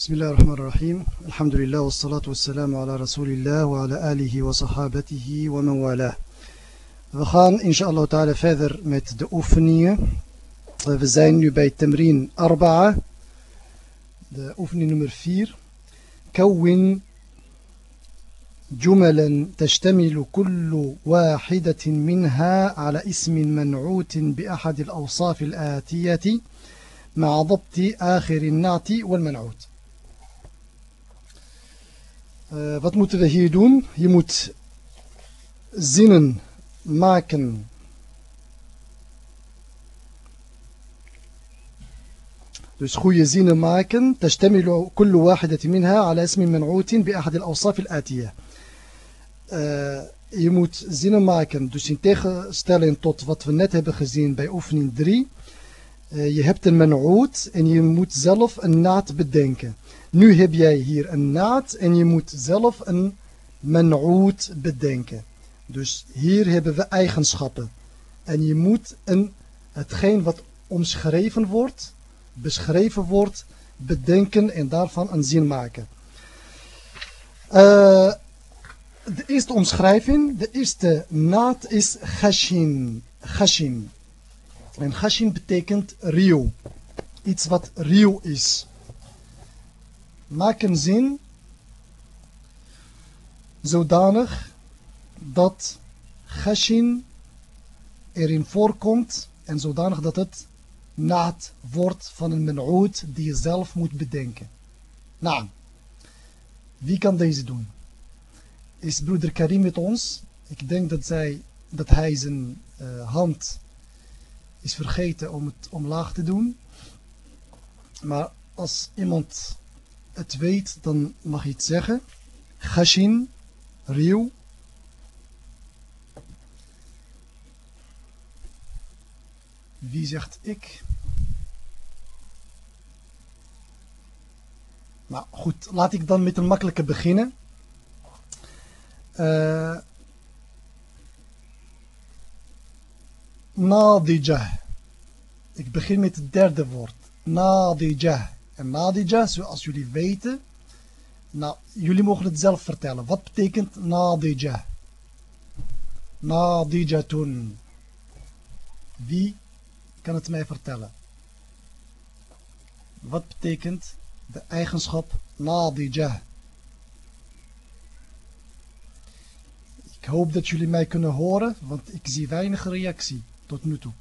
بسم الله الرحمن الرحيم الحمد لله والصلاة والسلام على رسول الله وعلى آله وصحابته ومن والاه We gaan inshallah ta'ala verder met de oefeningen. We zijn nu bij Temrin Arba'a. 4. كون جملا تشتمل كل واحدة منها على اسم منعوت بأحد الأوصاف الآتية مع ضبط آخر النعت والمنعوت Uh, wat moeten we hier doen? Je moet zinnen maken. Dus goede zinnen maken. تشتمل كل واحدة منها على اسم منعوت بأحد الأوصاف الآتية. Uh, je moet zinnen maken. Dus in tegenstelling tot wat we net hebben gezien bij oefening 3. Uh, je hebt een man'oot en je moet zelf een naad bedenken. Nu heb jij hier een naad en je moet zelf een man'oot bedenken. Dus hier hebben we eigenschappen. En je moet een, hetgeen wat omschreven wordt, beschreven wordt, bedenken en daarvan een zin maken. Uh, de eerste omschrijving, de eerste naad is. Gashin. En gashin betekent ruw. Iets wat ruw is. Maak een zin zodanig dat gashin erin voorkomt en zodanig dat het naad wordt van een men'oud die je zelf moet bedenken. Nou, wie kan deze doen? Is broeder Karim met ons? Ik denk dat, zij, dat hij zijn uh, hand is vergeten om het omlaag te doen. Maar als iemand het weet, dan mag je het zeggen. Gashin, Rieuw. Wie zegt ik? Nou goed, laat ik dan met een makkelijke beginnen. Uh, Nadijah. Ik begin met het derde woord. Nadijah. En Nadijah, zoals jullie weten. Nou, jullie mogen het zelf vertellen. Wat betekent Nadijah? Nadijatun. Wie kan het mij vertellen? Wat betekent de eigenschap Nadijah? Ik hoop dat jullie mij kunnen horen, want ik zie weinig reactie tot nu toe.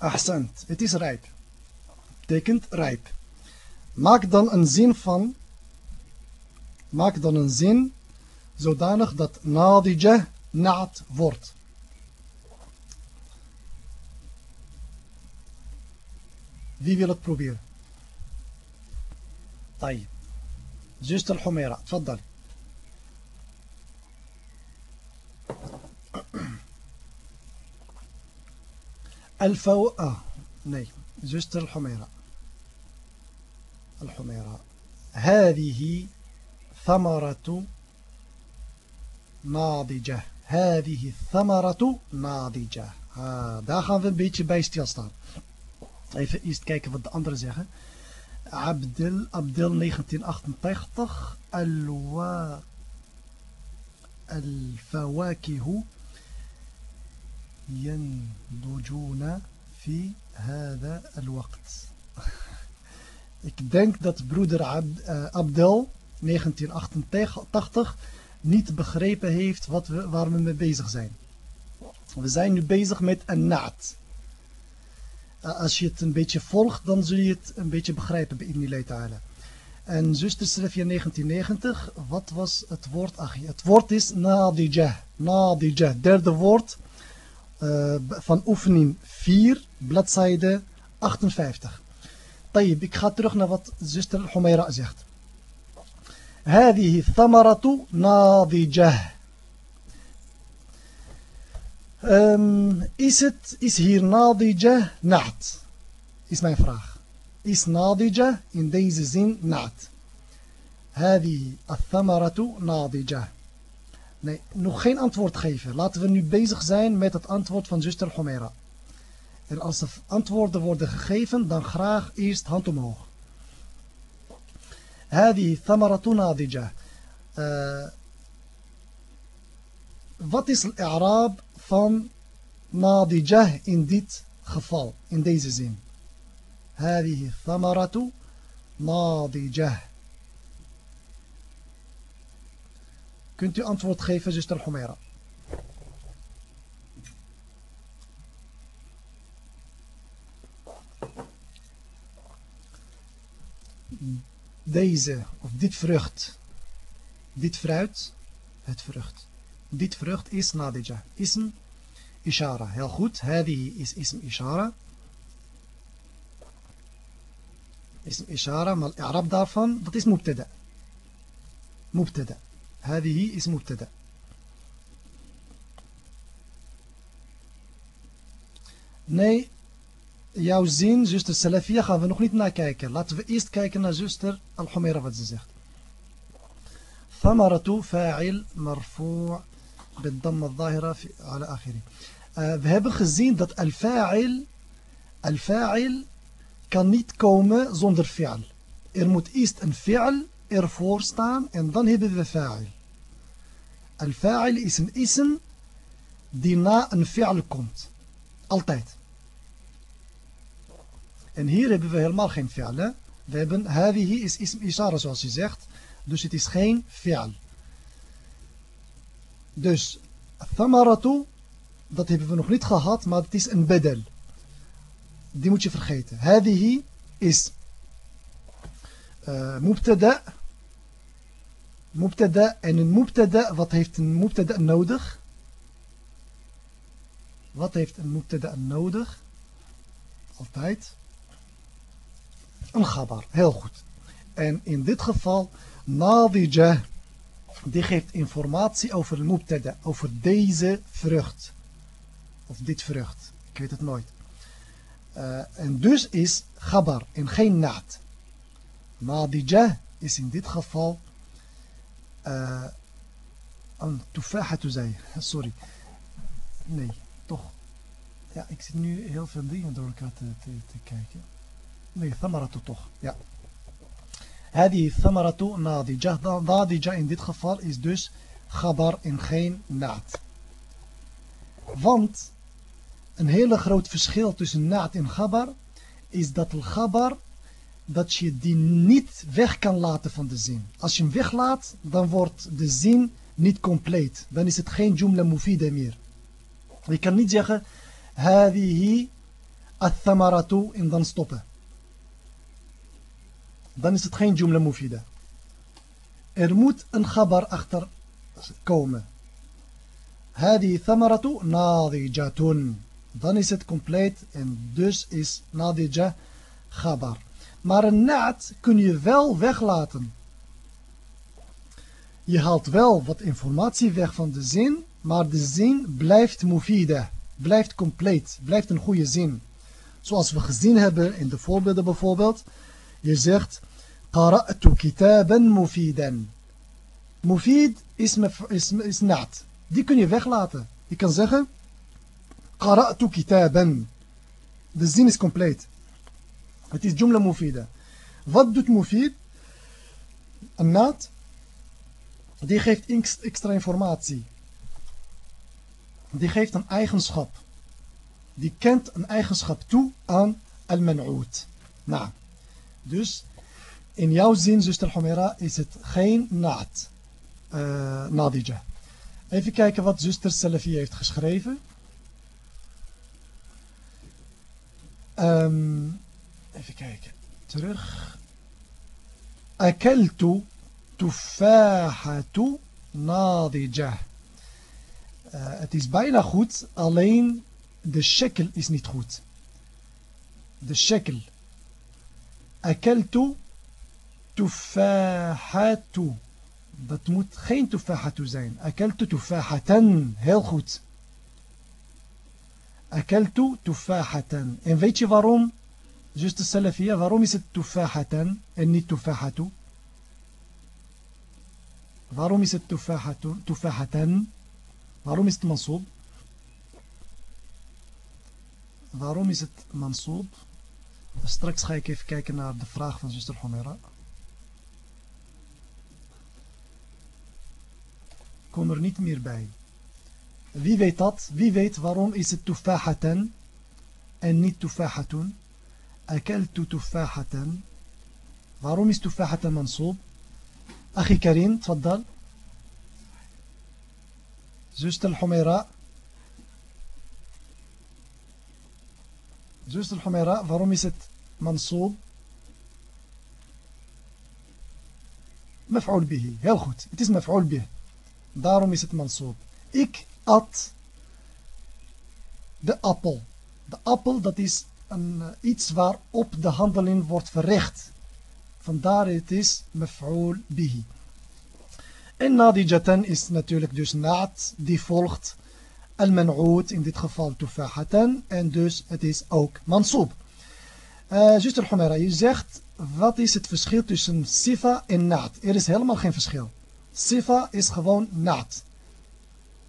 Ahsant, het is rijp. Betekent rijp. Maak dan een zin van, maak dan een zin zodanig dat nadijah naad wordt. Wie wil het proberen? طيب زوجة الحميرة تفضل الفو آه ني نعم. زوستر الحميرة. الحميرة. هذه ثمرة ناضجة. هذه الثمرة ناضجة. ها ده خان في بيتش باي ستيل ستار. ايف إيست كايك وات أندر زيغه عبد ال عبد ال 1988 الوا الفواكه ينضجون في هذا الوقت Ik denk dat broeder Abd, uh, Abdel 1988 niet begrepen heeft wat we, waar we mee bezig zijn. We zijn nu bezig met een naad. Uh, als je het een beetje volgt, dan zul je het een beetje begrijpen bij Ibn Ta'ala. En zuster Srefja 1990, wat was het woord? Ach, het woord is nadijah. Nadijah, derde woord uh, van oefening 4, bladzijde 58. طيب, ik ga terug naar wat zuster Humaira zegt. هذه الثمرة ناضجة um, is, het, is hier nadija naad? Is mijn vraag. Is nadija in deze zin naad? هذه الثمرة ناضجة Nee, nog geen antwoord geven. Laten we nu bezig zijn met het antwoord van zuster Homera. En als de antwoorden worden gegeven, dan graag eerst hand omhoog. Hadi thamaratuna adija. Eh, wat is de Arab van nadijah in dit geval, in deze zin? Hadi thamaratu nadijah. Kunt u antwoord geven, zuster Humaira? Deze, of dit vrucht, dit fruit, het vrucht. Dit vrucht is nadija, ism ishara. Heel goed, hadi is ism ishara. Ism ishara, maar i'rab daarvan, dat is mubtada. Mubtada. هذه is مبتدا Nee, jouw zin, zuster Salafia, gaan we nog niet naar kijken. Laten we eerst kijken naar zuster Al-Humaira wat ze zegt. فاعل مرفوع بالضم الظاهرة على آخره. Uh, we hebben gezien dat al-fa'il al-fa'il kan niet komen zonder fi'al. Er moet eerst een fi'al ervoor staan en dan hebben we fa'il. Al-fa'il is een ism die na een fi'al komt. Altijd. En hier hebben we helemaal geen fi'al. We hebben hadihi is ism ishara zoals je zegt. Dus het is geen fi'al. Dus thamaratu, dat hebben we nog niet gehad, maar het is een bedel. Die moet je vergeten. Hadihi is uh, mubtada mubtada en een mubtada, wat heeft een mubtada nodig? Wat heeft een mubtada nodig? Altijd. Een gabar, heel goed. En in dit geval, nadija, die geeft informatie over een mubtada, over deze vrucht. Of dit vrucht, ik weet het nooit. Uh, en dus is gabar en geen naad. Nadija is in dit geval uh, een tufahatu zei. Sorry. Nee, toch. Ja, ik zit nu heel veel dingen door elkaar te, te, te kijken. Nee, thamaratu toch. Ja. هذه ثمرة ناضجة ناضجة in dit geval is dus gabar en geen naad. Want een hele groot verschil tussen naad en gabar is dat el gabar dat je die niet weg kan laten van de zin. Als je hem weglaat, dan wordt de zin niet compleet. Dan is het geen jumla mufida meer. Je kan niet zeggen, hadihi athamaratu en dan stoppen. Dan is het geen jumla mufida. Er moet een gabar achter komen. Hadi thamaratu nadijatun. Dan is het compleet en dus is nadija gabar. Maar een naad kun je wel weglaten. Je haalt wel wat informatie weg van de zin, maar de zin blijft mufida, blijft compleet, blijft een goede zin. Zoals we gezien hebben in de voorbeelden bijvoorbeeld. Je zegt, kitaban mufidan. Mufid is, is, is naad. Die kun je weglaten. Je kan zeggen. De zin is compleet. Het is jumla mufida. Wat doet mufid? Een naad, die geeft extra informatie. Die geeft een eigenschap. Die kent een eigenschap toe aan al-man'oot. Nou, dus in jouw zin, zuster Humera, is het geen naad. Uh, nadija. Even kijken wat zuster Salafi heeft geschreven. Um, Even kijken. Terug. Akeltu tufahatu nadija. Uh, het is bijna goed, alleen de shekel is niet goed. De shekel. Akeltu tufahatu. Dat moet geen tufahatu zijn. Akeltu tufahatan. Heel goed. Akeltu tufahatan. En weet je waarom? Zuster Salafia, waarom is het tufahatan en niet tufahatu? Waarom waarom is het mansoob? Straks ga ik even kijken naar de vraag van zuster Homera. Kom er niet meer bij. Wie weet dat? Wie weet waarom is het tufahatan en niet tufahatun? أكلت تفاحة. معرومس تفاحة منصوب. أخي كريم تفضل. زوجة الحميراء زوجة الحميراء فرمست منصوب. مفعول به. heel goed het is مفعول به. daarom is het منصوب. Ik at de appel de appel dat is een, eh, iets waarop de handeling wordt verricht. Vandaar het is maf'ul bihi. En nadijatan is natuurlijk dus naad die volgt al-man'oud, in dit geval tufahatan. En dus het is ook mansoob. Uh, zuster Humera, je zegt, wat is het verschil tussen sifa en naad? Er is helemaal geen verschil. Sifa is gewoon naad.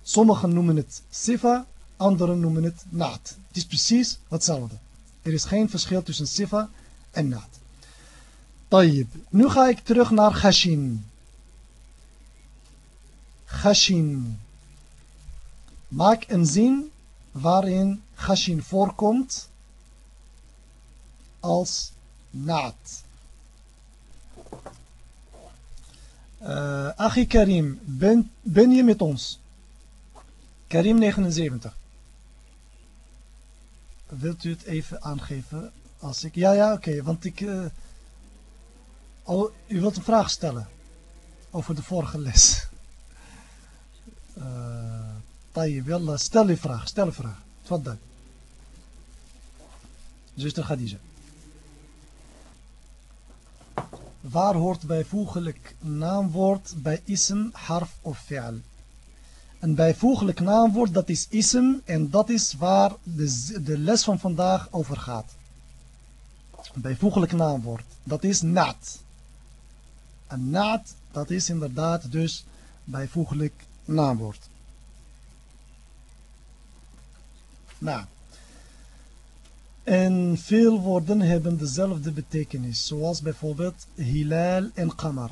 Sommigen noemen het sifa, anderen noemen het naad. Het is precies hetzelfde. Er is geen verschil tussen sifa en naad. Tayyib. Nu ga ik terug naar Gashin. Gashin. Maak een zin waarin Gashin voorkomt als naad. Uh, Achi Karim, ben, ben je met ons? Karim 79 Wilt u het even aangeven? Als ik, ja, ja, oké, want ik... Uh, oh, u wilt een vraag stellen over de vorige les. Uh, طيب يلا stel je vraag stel je vraag تفضل zuster Khadija waar hoort bijvoeglijk naamwoord bij ism, harf of fi'al Een bijvoeglijk naamwoord dat is ism en dat is waar de, de les van vandaag over gaat een bijvoeglijk naamwoord dat is naad een naad dat is inderdaad dus bijvoeglijk naamwoord Nou. En veel woorden hebben dezelfde betekenis, zoals bijvoorbeeld hilal en qamar.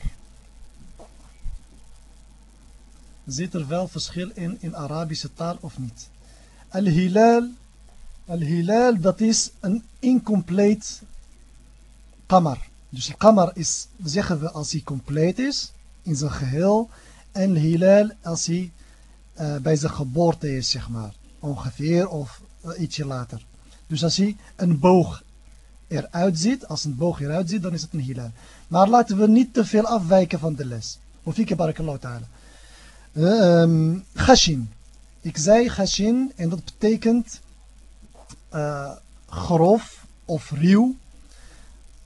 Zit er wel verschil in in Arabische taal of niet? Al-hilal, al-hilal dat is een incompleet qamar. Dus qamar is, zeggen we als hij compleet is, in zijn geheel. En hilal als hij uh, bij zijn geboorte is, zeg maar ongeveer of uh, ietsje later. Dus als hij een boog eruit ziet, als een boog eruit ziet, dan is het een hilal. Maar laten we niet te veel afwijken van de les. Of ik heb ta'ala. Um, Gashin. Ik zei gashin en dat betekent uh, grof of ruw.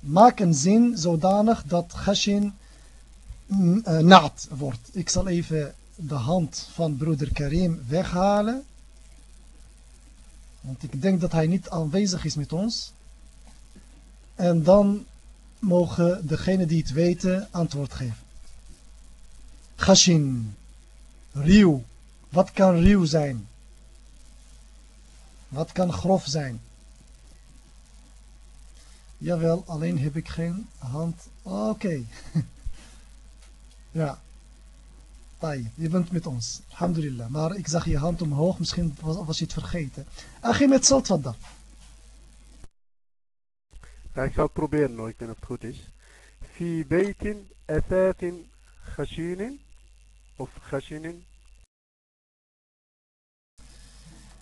Maak een zin zodanig dat gashin uh, naad wordt. Ik zal even de hand van broeder Karim weghalen. Want ik denk dat hij niet aanwezig is met ons. En dan mogen degenen die het weten antwoord geven. Gashin. Ruw. Wat kan ruw zijn? Wat kan grof zijn? Jawel, alleen heb ik geen hand. Oké. Ja. Tai, je bent met ons. Alhamdulillah. Maar ik zag je hand omhoog. Misschien was, je het vergeten. Achim, het zult wat dan. Ik zal het proberen. Ik weet niet het goed is. Fi of khashinin.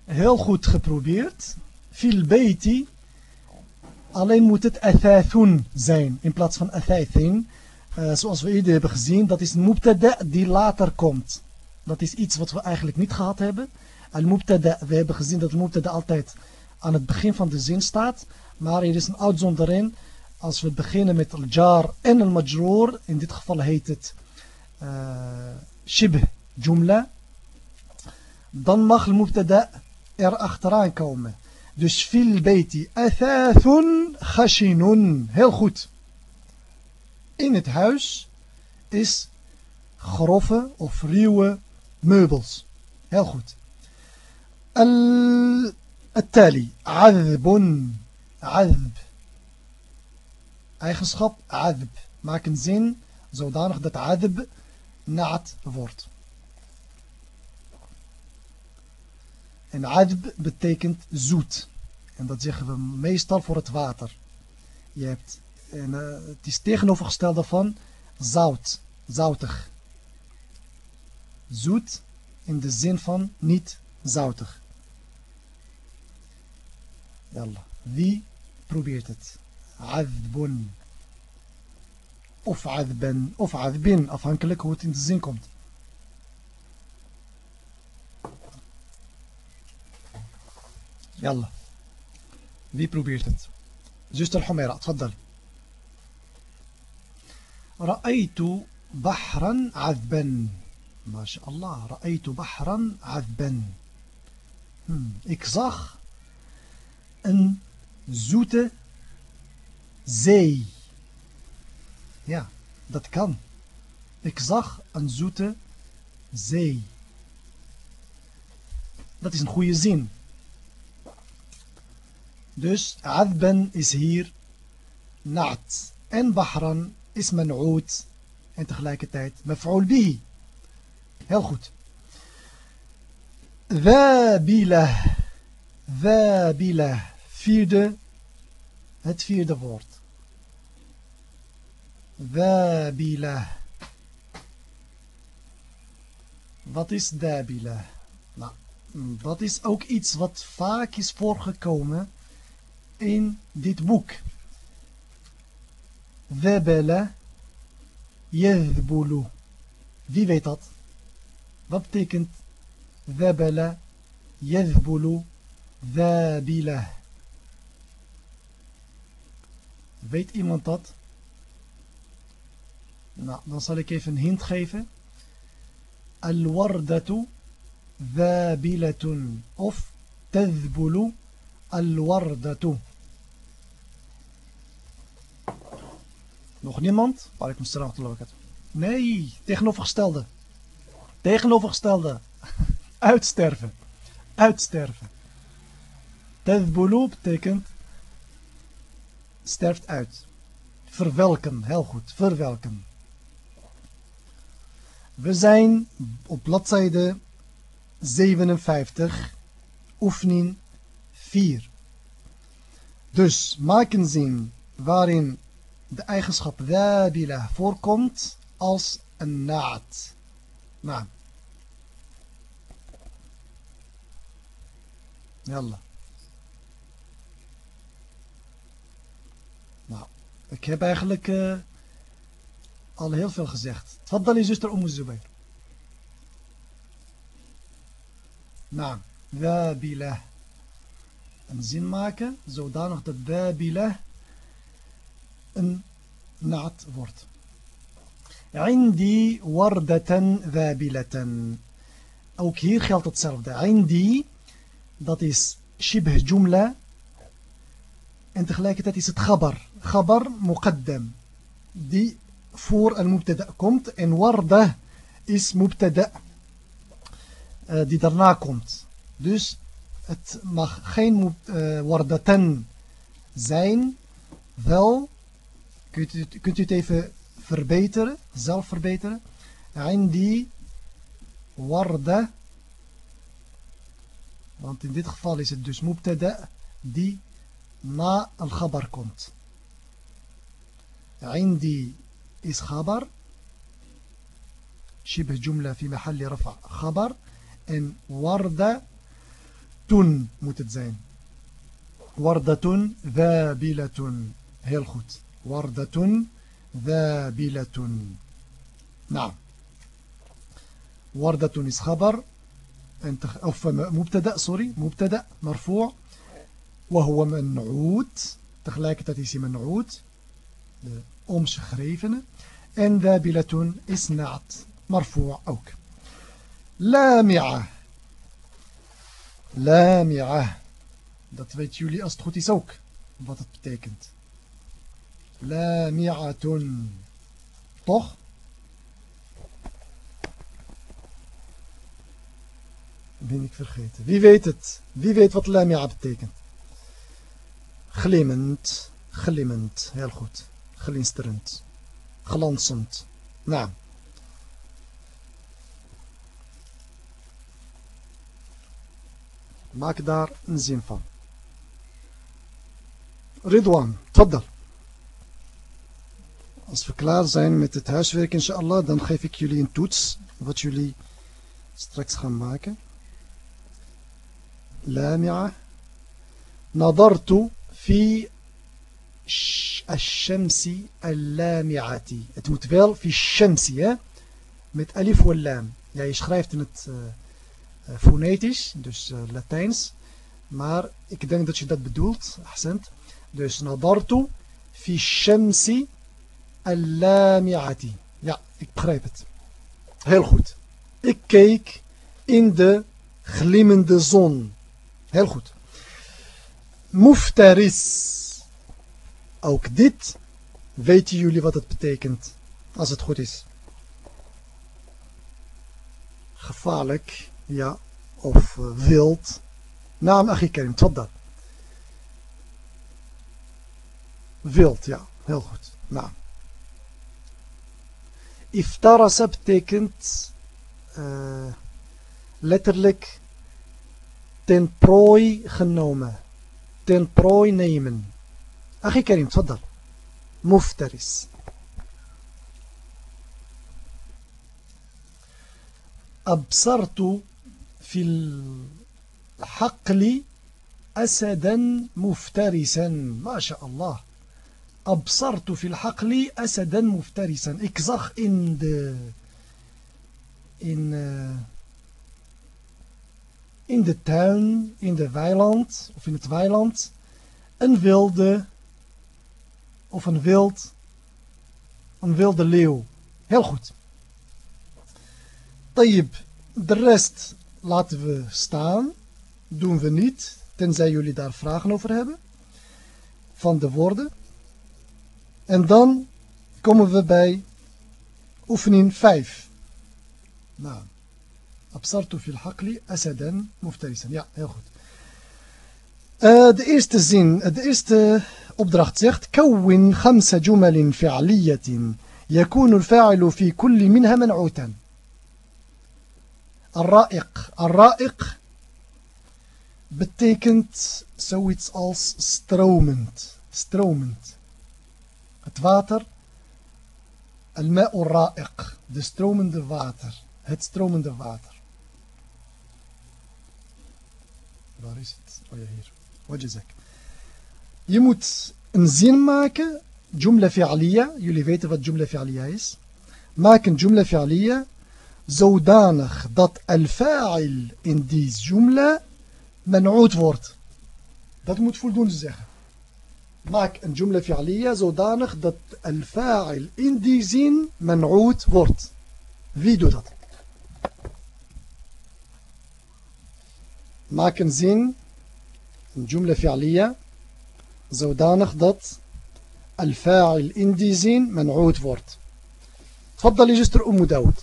Heel goed geprobeerd. Fil beiti. Alleen moet het athathun zijn. In plaats van athathin. Uh, zoals we eerder hebben gezien, dat is mubtada die later komt. Dat is iets wat we eigenlijk niet gehad hebben. Al-mubtada, we hebben gezien dat mubtada altijd aan het begin van de zin staat. Maar er is een uitzondering. Als we beginnen met al-jar en al-majroor, in dit geval heet het uh, shibh jumla. Dan mag al-mubtada er achteraan komen. Dus fil beiti athathun khashinun. Heel goed in het huis is grove of ruwe meubels. Heel goed. التالي عذب عذب eigenschap عذب maak een zin zodanig dat عذب naad wordt. En adb betekent zoet. En dat zeggen we meestal voor het water. Je hebt, en, eh, het is tegenovergestelde van zout, zoutig. Zoet in de zin van niet zoutig. Yalla. Wie probeert het? Adbun. Of azben. Of azbin. Afhankelijk hoe het in de zin komt. Yalla. Wie probeert het? Zuster Humaira, تفضل. رأيت بحرا عذبا ما شاء الله رأيت بحرا عذبا ik zag een zoete zee. Ja, dat kan. Ik zag een zoete zee. Dat is een goede zin. Dus adben is hier naat. En bahran is man'oot. En tegelijkertijd maf'ul bihi. Heel goed. Wabila. Wabila vierde, het vierde woord. Wabila. Wat is dabila? Nou, dat is ook iets wat vaak is voorgekomen in dit boek. Wabala yadhbulu. Wie weet dat? Wat betekent wabala yadhbulu wabila? Weet iemand dat? Nou, dan zal ik even een hint geven. Al-wardatu wabilatun. Of tadhbulu al-wardatu. Nog niemand? Alaikum salam Nee, tegenovergestelde. Tegenovergestelde. Uitsterven. Uitsterven. Tadhbulu betekent sterft uit. Verwelken, heel goed, verwelken. We zijn op bladzijde 57, oefening 4. Dus maak een zin waarin de eigenschap wabila voorkomt als een naad. Nou. Yalla. Ik heb eigenlijk uh, al heel veel gezegd. Wat Tfaddali zuster Umm Zubay? Naam. Wabila. Een zin maken zodanig dat Wabila een naad wordt. Indi wardatan wabilatan. Ook hier geldt hetzelfde. Indi, dat is shibh jumla. En tegelijkertijd is het gabar. Ghabar muqaddam. Die voor een mubtada komt. En warda is mubtada eh, die daarna komt. Dus het mag geen uh, wardatan zijn. Wel, kunt u, kunt u het even verbeteren, zelf verbeteren. En die warda, want in dit geval is het dus mubtada die na al-khabar komt. En die is خبر شبه جملة في محل رفع خبر en وردة تن zijn وردة ذابلة heel goed وردة ذابلة. نعم. وردة is خبر of مبتدأ سوري مبتدأ مرفوع وهو منعوت is hij منعوت de omschrevene. En wabilatun is naat. Marfu' ook. Lami'a. Lami'a. Dat weten jullie als het goed is ook. Wat het betekent. Lami'atun. Toch? Ben ik vergeten. Wie weet het? Wie weet wat lamia betekent? Glimmend. Glimmend. Heel goed. Glinsterend Glanzend. Nou. Maak daar een zin van. Ridwan, tfaddal. Als we klaar zijn met het huiswerk inshallah, dan geef ik jullie een toets wat jullie straks gaan maken. لامعة نظرت في الشمس اللامعة het moet wel في الشمس hè? met alif lam ja je schrijft in het uh, fonetisch dus uh, Latijns maar ik denk dat je dat bedoelt ahsend dus nadartu fi shamsi al-lami'ati ja ik begrijp het heel goed ik keek in de glimmende zon Heel goed. Muftaris. Ook dit weten jullie wat het betekent. Als het goed is. Gevaarlijk. Ja. Of uh, wild. Naam Achie Karim. Tot dat. Wild. Ja. Heel goed. Nou. Iftarasa betekent uh, letterlijk ten prooi genomen. Ten prooi nemen. أخي كريم تفضل. مفترس. أبصرت في الحقل أسدا مفترسا. ما شاء الله. أبصرت في الحقل أسدا مفترسا. ik zag in de in uh, in de tuin, in de weiland of in het weiland of een wild een wilde leeuw. Heel goed. Tayyip, de rest laten we staan. Doen we niet, tenzij jullie daar vragen over hebben. Van de woorden. En dan komen we bij oefening 5. Nou. Absartu fil hakli asadan muftarisan. Ja, heel goed. Uh, de eerste zin, de eerste opdracht zegt كون خمس جمل فعلية يكون الفاعل في كل منها منعوتا الرائق الرائق betekent zoiets als stromend stromend het water الماء الرائق de stromende water het stromende water Waar is het? Oh ja, hier. وجزاك. يموت نزين ماك جملة فعلية يلي فيت فات جملة فعلية هيس ماك جملة فعلية زودانخ دات الفاعل ان ديز جملة منعوت فورت دات موت فولدون الزيخة ماك ان جملة فعلية زودانخ دات الفاعل ان ديزين منعوت فورت فيديو دات ماك نزين een jumla fi'aliya, zodanig dat al-fa'il in die zin man'oud wordt. تفضلي جستر أم داود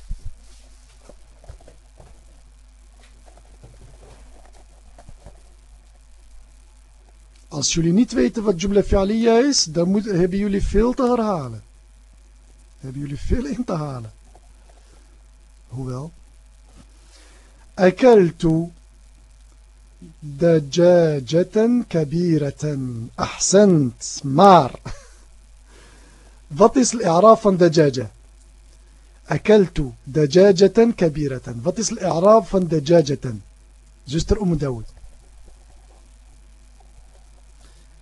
Als jullie niet weten wat jumla fi'aliya is, dan moet, hebben jullie veel te herhalen. Hebben jullie veel in te halen. Hoewel. أكلت دجاجة كبيرة أحسنت مار Wat is الإعراب van دجاجة أكلت دجاجة كبيرة Wat is الإعراب van دجاجة Zuster Umm Dawood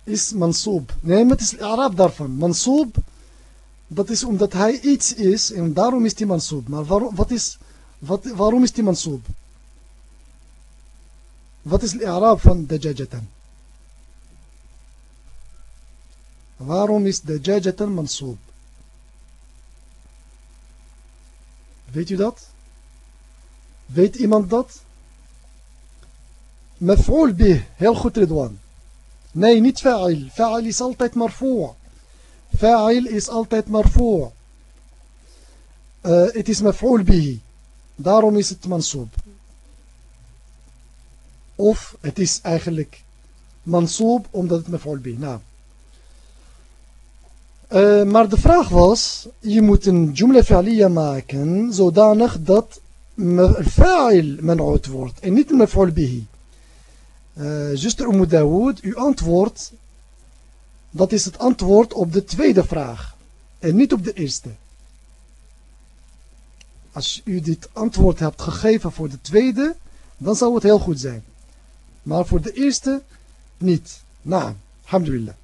is mansoob. Nee, wat is Arab daarvan? Mansoob, dat is omdat hij iets is en daarom is hij mansoob. Maar waarom, wat is, wat, waarom is hij mansoob? Wat is de Arab van dajajatan? Waarom is dajajatan mansoob? Weet u dat? Weet iemand dat? Maf'ul bih. Heel goed, Ridwan. Nee, niet fa'il. Fa'il is altijd marfu'. Fa'il is altijd marfu'. Het is maf'ul bihi. Daarom is het mansoob. Of het is eigenlijk mansoob omdat het maf'ul bih. Nou. Uh, maar de vraag was, je moet een jumla fi'liya maken zodanig dat fa'il man'oot wordt en niet maf'ul bihi. Uh, zuster Dawood, uw antwoord, dat is het antwoord op de tweede vraag en niet op de eerste. Als u dit antwoord hebt gegeven voor de tweede, dan zou het heel goed zijn. Maar voor de eerste niet. Nou, alhamdulillah.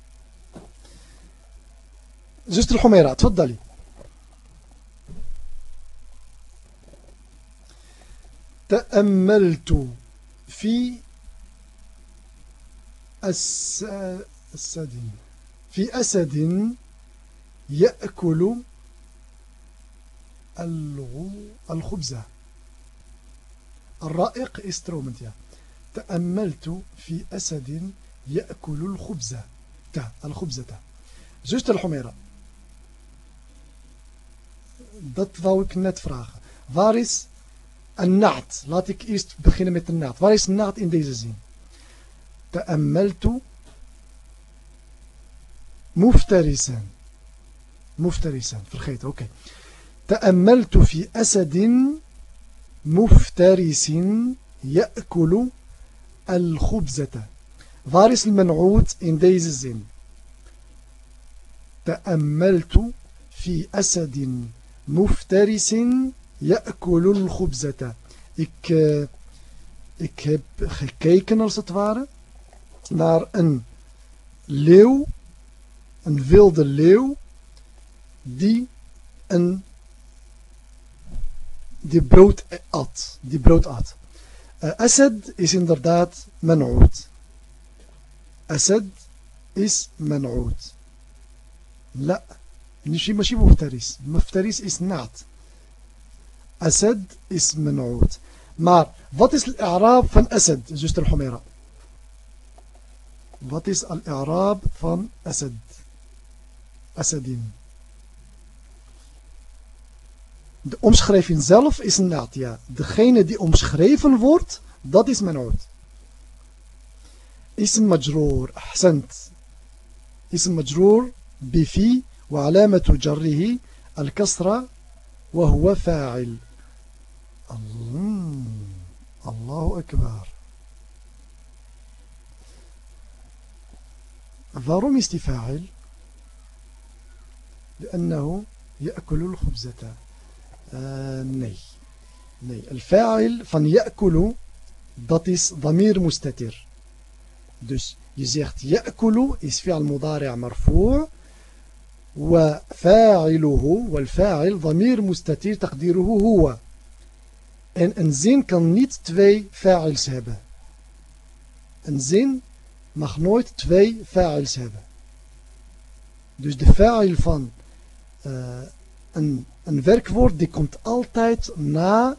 Zuster Humaira, تفضلي. تأملت في أسد في أسد يأكل الخبز الرائق استرومنت يا تأملت في أسد يأكل الخبز تا الخبزة زوجة الحميرة dat wou ik net vragen. Waar is een naad? Laat ik eerst beginnen met de naad. Waar is naad in deze zin? Ta'ammaltu muftarisan. Muftarisan, vergeet, oké. Okay. تأملت في أسد مفترس يأكل الخبزة Waar is المنعوت in deze zin? تأملت في أسد مفترس يأكل الخبزة Ik, uh, ik heb gekeken als het ware naar een leeuw, een wilde leeuw, die een die brood at. Die brood at. Asad is inderdaad men'oud. Asad is men'oud. لا مش ماشي مفترس مفترس is naad. Asad is men'oud. Maar wat is al-i'raab van Asad, zuster Homera? Wat is al-i'raab van Asad? Asadin. De omschrijving zelf is naad, ja. Degene die omschreven wordt, dat is men'oud. اسم مجرور أحسنت اسم مجرور بفي وعلامة جره الكسرة وهو فاعل الله الله أكبر waarom is die فاعل لأنه يأكل الخبزة Uh, nee. Nee. Al-fa'il van ya'kulu, dat is damir mustatir. Dus je zegt ya'kulu is fi'al mudari' marfu' وفاعله والفاعل ضمير مستتير تقديره هو en een zin kan niet twee fa'ils hebben een zin mag nooit twee fa'ils hebben dus de fa'il van uh, een een werkwoord die komt altijd na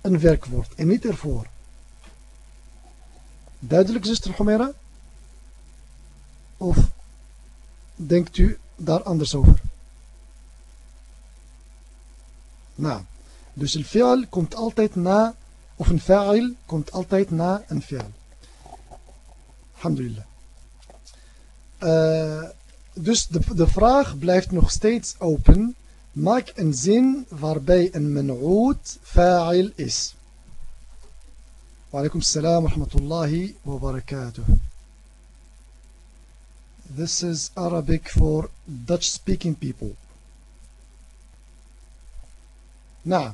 een werkwoord en niet ervoor. Duidelijk, zuster Homera? Of denkt u daar anders over? Nou, dus een fi'al komt altijd na, of een fa'il komt altijd na een fi'al. Alhamdulillah. Uh, dus de, de vraag blijft nog steeds open. Maak een zin waarbij een men'oud fa'il is. Alaikum salam wa rahmatullahi wa barakatuh. This is Arabic for Dutch speaking people. Nou,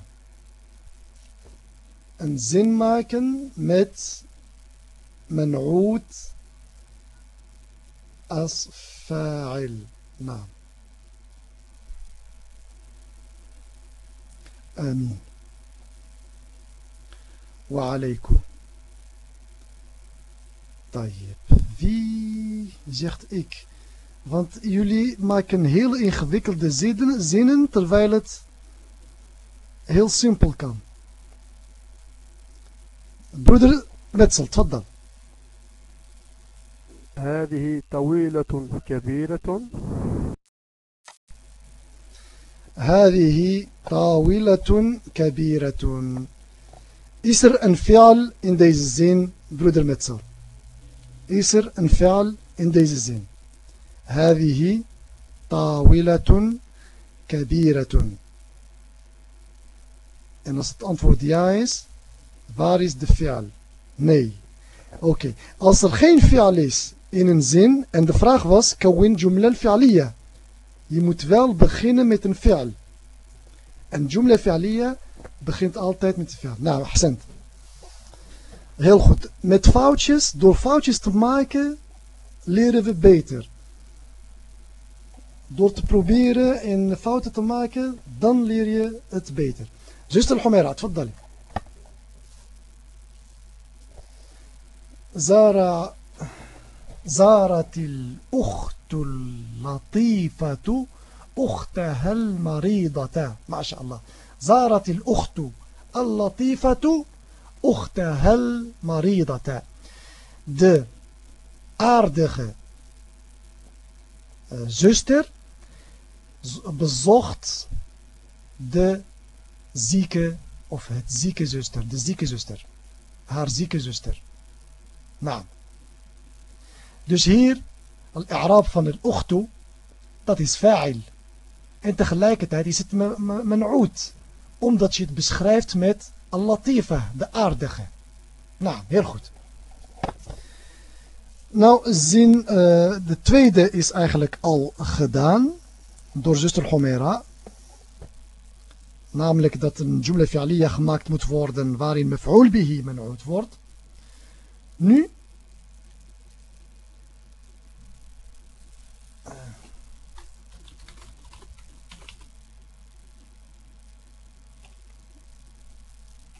een zin maken met men'oud als fa'il. Nou. آمين وعليكم طيب wie zegt ik want jullie maken heel ingewikkelde zinnen, terwijl het heel simpel kan broeder Wetzel, تفضل هذه طويلة كبيرة هذه طاولة كبيرة. إسر انفعل إن ديز الزين برودر متسر إسر انفعل إن ديز الزين هذه طاولة كبيرة. إن أصدقائي يايس فاريز دفعل ني أوكي أصل خين فعل إن زين إن دفراغ واس كوين جملة الفعلية je moet wel beginnen met een fi'l. En jumla fi'liya begint altijd met een fi'l. Nou, accent. Heel goed. Met foutjes, door foutjes te maken, leren we beter. Door te proberen en fouten te maken, dan leer je het beter. Zuster Humaira, tfaddali. Zara, Zaratil ucht. اللطيفة أختها المريضة ما شاء الله زارت الأخت اللطيفة أختها المريضة de aardige zuster bezocht de zieke of het zieke zuster, de zieke zuster, haar zieke zuster. Nou, dus hier, al-i'raab van het ukhtu, dat is fa'il. En tegelijkertijd is het man'oud, omdat je het beschrijft met al-latifa, de aardige. Nou, heel goed. Nou, zin, uh, de tweede is eigenlijk al gedaan door zuster Homera. Namelijk dat een jumla fi'aliyya gemaakt moet worden waarin mef'ul bihi men'ud wordt. Nu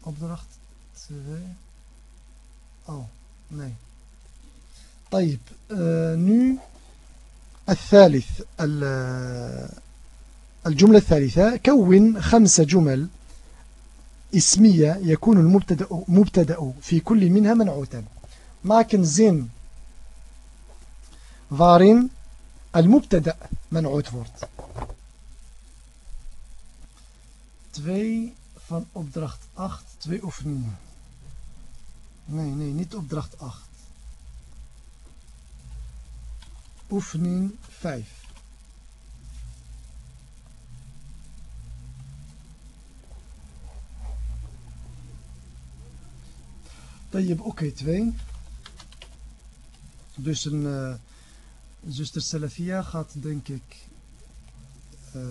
opdracht 2 oh nee طيب آه nu الثالث الجملة الثالثة كون خمس جمل اسمية يكون المبتدأ مبتدأ في كل منها منعوتا. een zin waarin المبتدأ منعوت wordt 2 van opdracht 8 twee oefeningen nee nee niet opdracht 8 oefening 5. Dan je oké 2. Dus een uh, zuster Salafia gaat denk ik uh,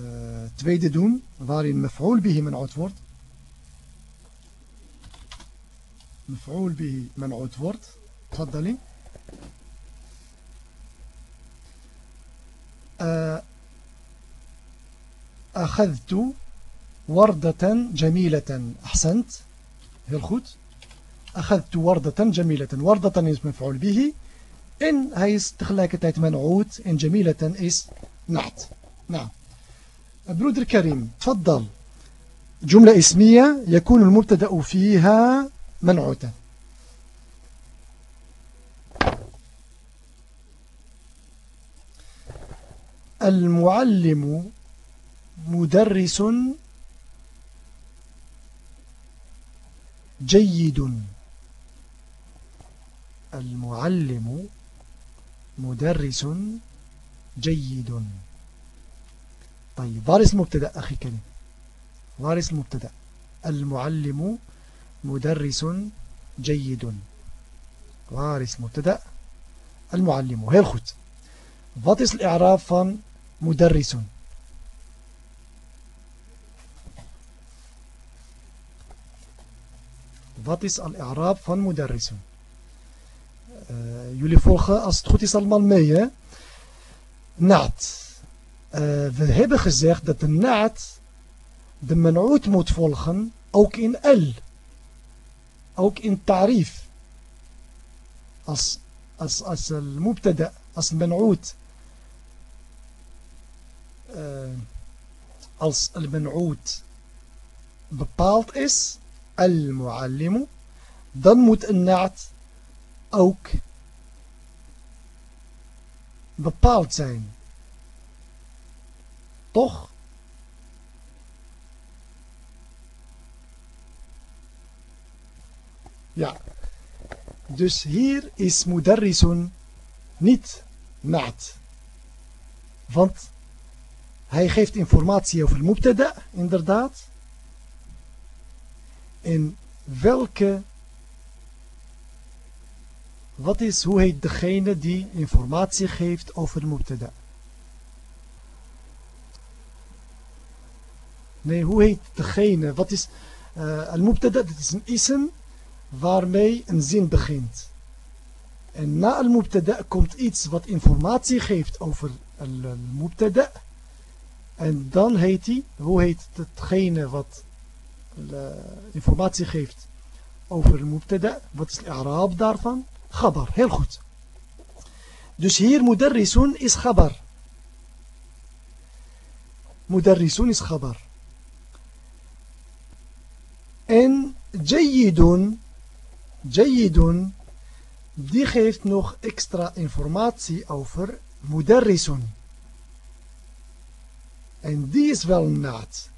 tweede doen, waarin maf'ul bihi man'ut wordt. مفعول به منعوت wordt تفضلي. أخذت وردة جميلة. أحسنت. heel goed أخذت وردة جميلة. وردة is مفعول به. en hij is tegelijkertijd منعوت en جميلة is نعت. نعم. برودر كريم تفضل. جملة اسمية يكون المبتدأ فيها منعوتا. المعلم مدرس جيد. المعلم مدرس جيد. طيب وارس مبتدأ أخي كريم وارس مبتدأ. المعلم مدرس جيد. وارس مبتدأ المعلم هي الخط فاتس الإعراب فان مدرس. فاتس الإعراب فان مدرس. آه، يولي فولخا اصدخوتي سلمان مية. نعت. آه، في هبه خزيخ دات النعت دمنعوت موت فولخن اوك ان أل. Ook in tarif. Als, als, als al-mubtada, als man'oot. Uh, als al-man'oot bepaald is, al-muallimu, dan moet een naad ook bepaald zijn. Toch? Ja. Dus hier is mudarrisun niet naad. Want hij geeft informatie over mubtada, inderdaad. In welke... Wat is, hoe heet degene die informatie geeft over mubtada? Nee, hoe heet degene? Wat is... Uh, al-mubtada, dat is een ism waarmee een zin begint. En na al-mubtada komt iets wat informatie geeft over al-mubtada. En dan heet hij, hoe heet hetgene wat informatie geeft over al-mubtada? Wat is de Arab daarvan? Gabar, heel goed. Dus hier mudarrisun is gabar. Mudarrisun is gabar. En jayidun, جيدون دي geeft nog extra informatie over مدرسون en die is wel naat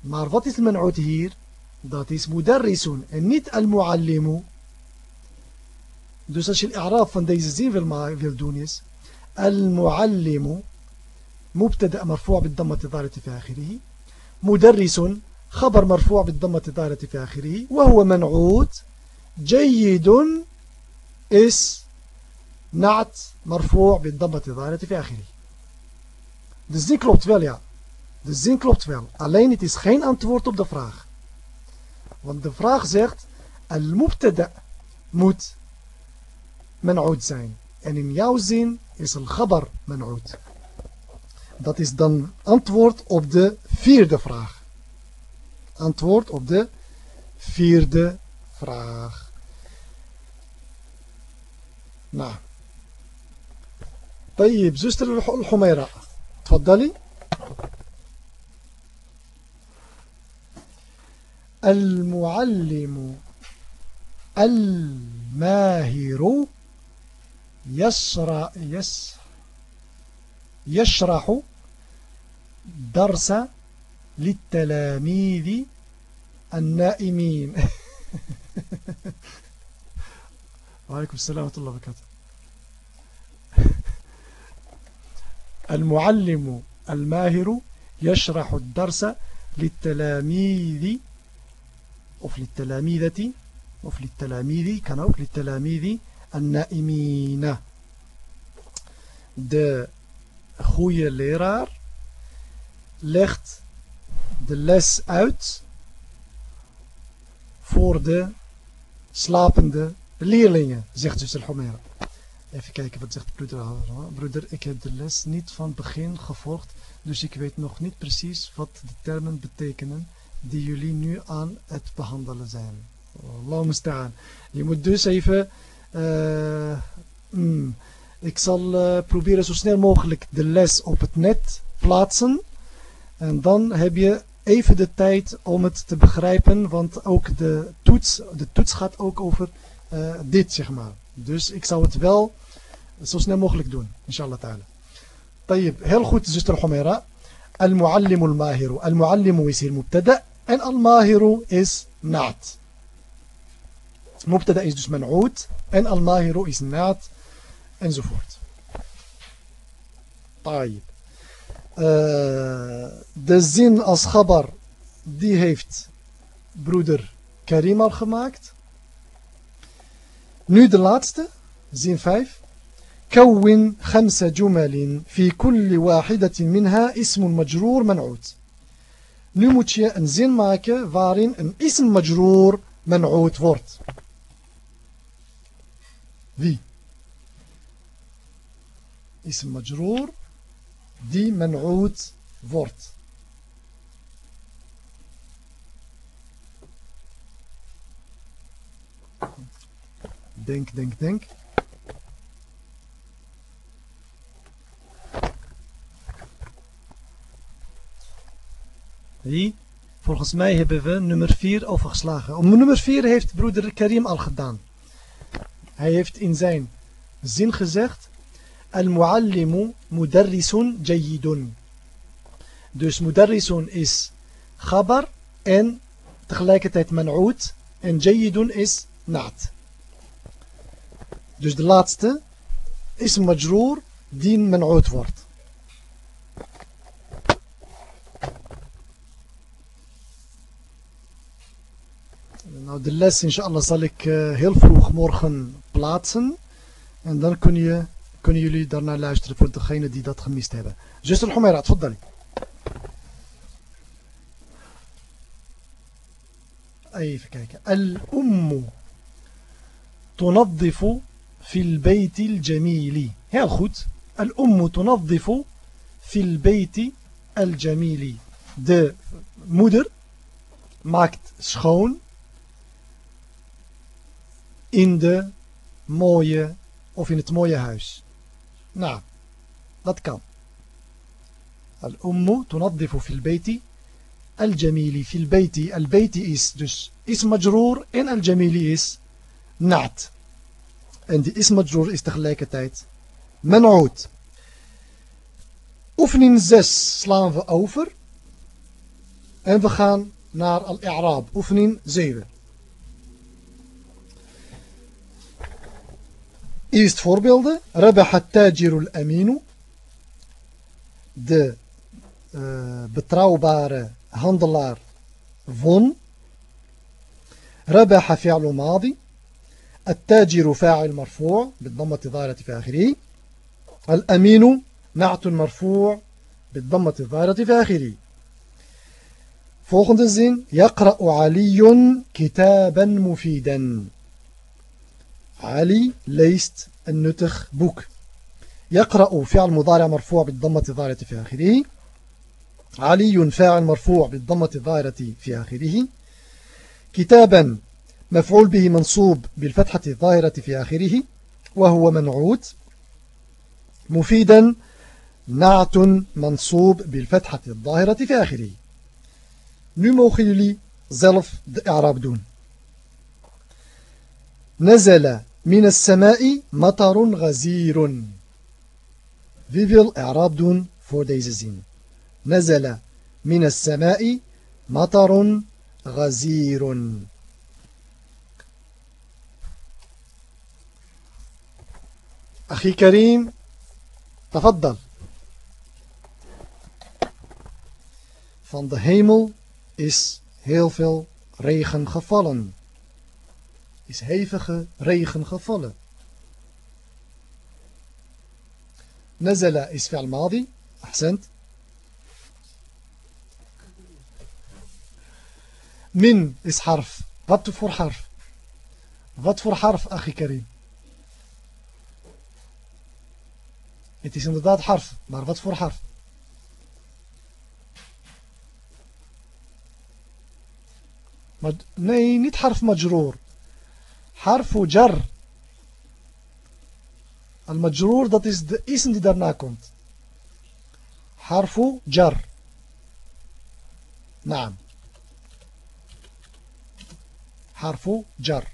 maar wat is المنعوت هير. dat is مدرسون en niet المعلم. دو als je الاعراف van deze zin wil, wil doen is المعلم. مبتدأ مرفوع بالضمة الضارة في آخره. مدرسون خبر مرفوع بالضمة الضارة في آخره. وهو منعوت. جيد is naad marfu' بالضمة الظاهرة في آخره de zin klopt wel ja de zin klopt wel alleen het is geen antwoord op de vraag want de vraag zegt al-mubtada moet man'ud zijn en in jouw zin is al-khabar man'ud dat is dan antwoord op de vierde vraag antwoord op de vierde vraag نعم. طيب زوستر الحميرة. تفضلي. المعلم الماهر يشرح يس يشرح درس للتلاميذ النائمين. وعليكم السلام ورحمة الله وبركاته. المعلم الماهر يشرح الدرس للتلاميذ. of للتلاميذة of للتلاميذ kan ook للتلاميذ النائمين. de goede leraar legt de les uit voor de slapende leerlingen, zegt zuster Homer. Even kijken, wat zegt broeder Broeder, ik heb de les niet van begin gevolgd, dus ik weet nog niet precies wat de termen betekenen die jullie nu aan het behandelen zijn. Allah staan. Je moet dus even... Uh, mm, ik zal uh, proberen zo snel mogelijk de les op het net plaatsen. En dan heb je even de tijd om het te begrijpen, want ook de toets, de toets gaat ook over uh, dit, zeg maar. Dus ik zou het wel zo snel mogelijk doen, inshallah ta'ala. طيب heel goed, zuster Humaira. المعلم الماهر المعلم is hier مبتدا en الماهر is naad. مبتدا is dus منعوت en الماهر is naad enzovoort. طيب. Uh, de zin als khabar die heeft broeder Karim al gemaakt. Nu de laatste, zin 5. كون خمس جمل في كل واحدة منها اسم مجرور منعوت. Nu moet je een zin maken waarin een ism majroor منعوت wordt. Wie? Ism majroor die منعوت wordt. Denk, denk, denk. Volgens mij hebben we nummer 4 overgeslagen. Om nummer 4 heeft broeder Karim al gedaan. Hij heeft in zijn zin gezegd. Al-muallimu mudarrisun jayidun. Dus mudarrisun is khabar en tegelijkertijd man'oud. En jayidun is naad. Dus de laatste is majroor die men'oot wordt. Nou, de les inshallah zal ik uh, heel vroeg morgen plaatsen. En dan kun je, kunnen jullie daarna luisteren voor degenen die dat gemist hebben. Zuster Humaira, tfaddali. Even kijken. Al-ummu tunaddifu في البيت الجميل. هي الخوت الأم تنظف في البيت الجميل. د moeder maakt شخون. in de mooie of in het mooie huis. Nou, dat kan. الأم تنظف في البيت الجميل. في البيت البيت is dus is مجرور إن الجميل is نعت. En die ismajor is tegelijkertijd men'oud. Oefening 6 slaan we over. En we gaan naar al-i'raab. Oefening 7. Eerst voorbeelden. Rabaha tajirul aminu. De eh, betrouwbare handelaar won. Rabaha fi'lu madi. التاجر فاعل مرفوع بالضمة الظاهرة في آخره الأمين نعت مرفوع بالضمة الظاهرة في آخره Volgende zin. يقرأ علي كتابا مفيدا علي een nuttig boek. يقرأ فعل مضارع مرفوع بالضمة الظاهرة في آخره علي فاعل مرفوع بالضمة الظاهرة في آخره كتابا مفعول به منصوب بالفتحة الظاهرة في آخره وهو منعوت مفيدا نعت منصوب بالفتحة الظاهرة في آخره jullie zelf de i'raab doen. نزل من السماء مطر غزير i'raab doen voor deze zin? نزل من السماء مطر غزير أخي كريم تفضل Van de hemel is heel veel regen gevallen. Is hevige regen gevallen. نزل is فعل ماضي أحسنت من is حرف wat voor حرف wat voor حرف أخي كريم Het is inderdaad harf, maar wat voor harf? Nee, niet harf majroor. Harfu jar. Al-majroor, dat is de ism die daarna komt. Harfu jar. Naam. حرف جر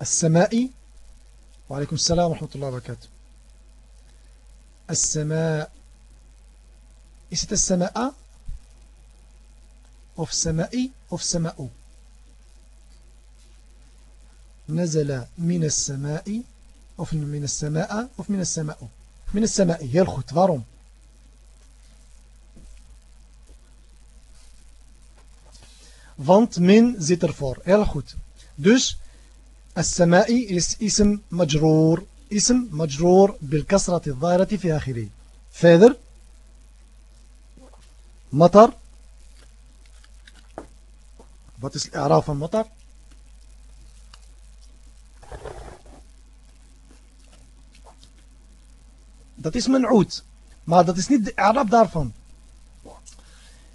السماء وعليكم السلام ورحمة الله وبركاته السماء. Is het السماء؟ of سماء of نزل من السماء of من السماء of من السماء. من السماء heel goed waarom want min zit ervoor heel goed dus السماء is اسم Is ism majroor bil kasrati dharati fi akhiri. Verder. Matar. Wat is i'raaf van matar? Dat is men'oud. Maar dat is niet de Arab daarvan.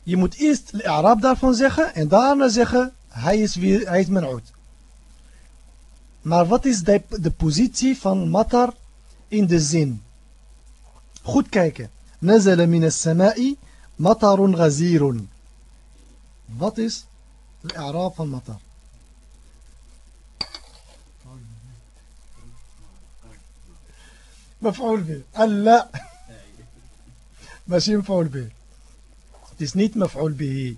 Je moet eerst de Arab daarvan zeggen en daarna zeggen hij is, weer, hij is men'oud. Maar wat is de, de positie van matar in de zin? Goed kijken. Nazala min as-sama'i matarun ghazirun. Wat is de i'raab van matar? مفعول به ألا ماشي مفعول به het is niet مفعول به